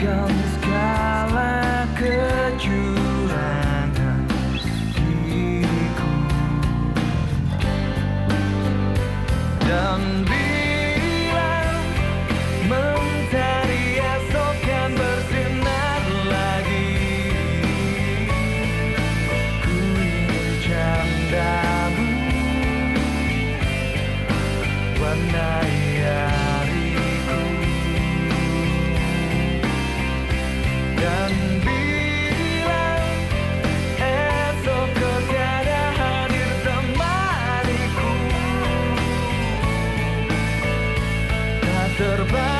Bukan kecurangan diriku. Dan bila terbang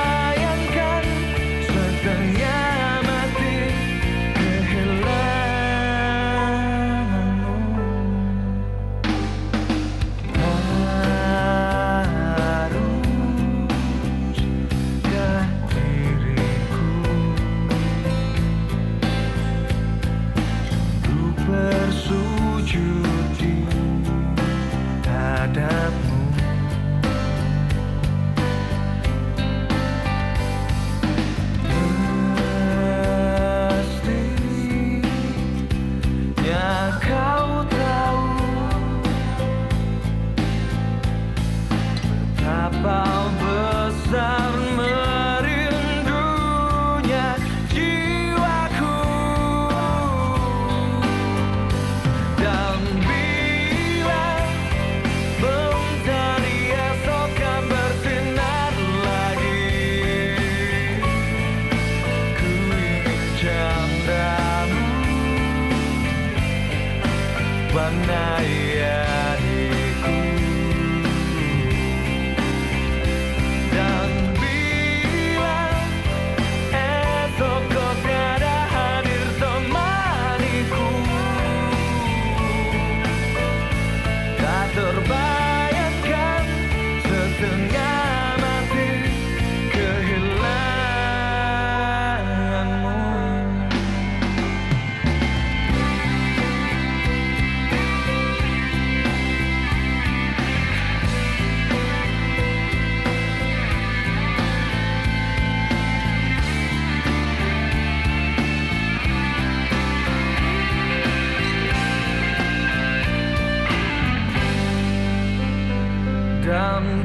night.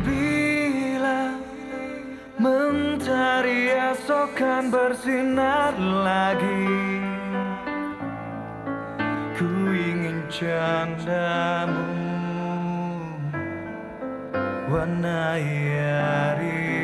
Bila mentari esok kan bersinar lagi. Ku ingin candamu Warnai hari